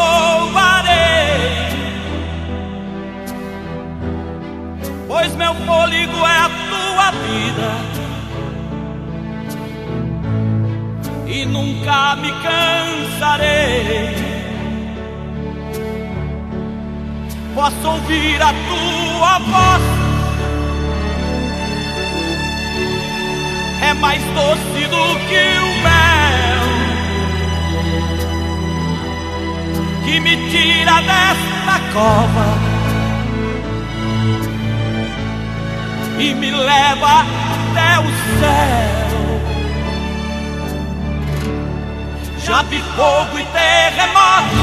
Louvarei. Pois meu fôlego é a tua vida. E nunca me cansarei. Posso ouvir a tua voz. É mais doce do que o que me tira desta cova e me leva até o céu. Já vi fogo e terremoto,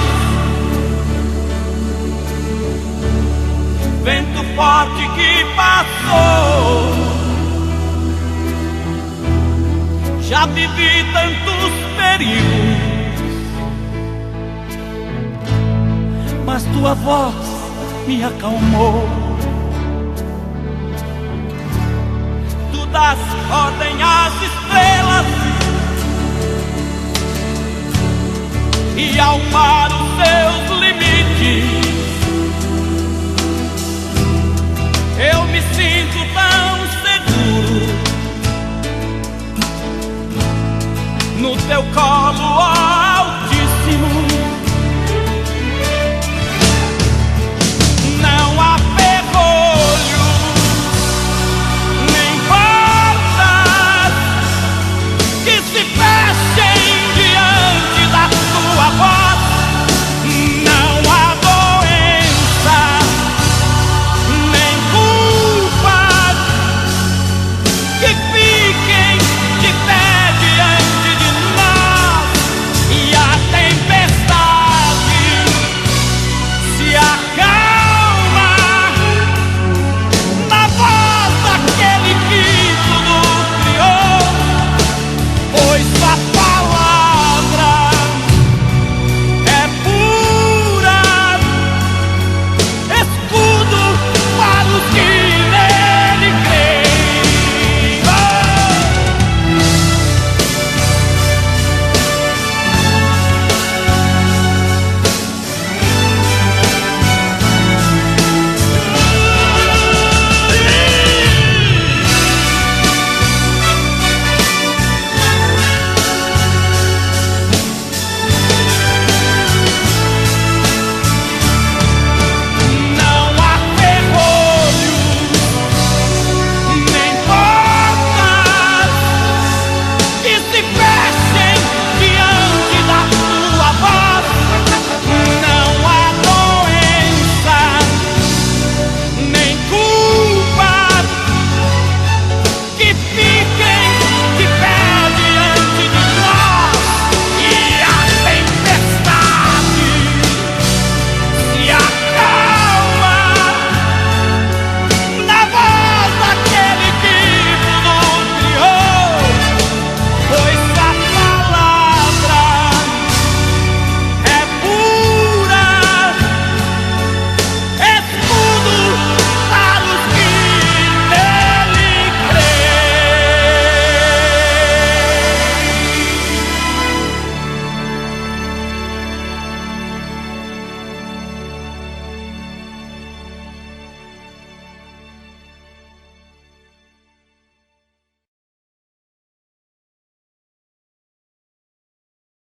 vento forte que passou. Já vivi tantos perigos mas tua voz me acalmou. Tu das ordem às estrelas e ao mar os seus limites. Eu me sinto tão seguro no teu colo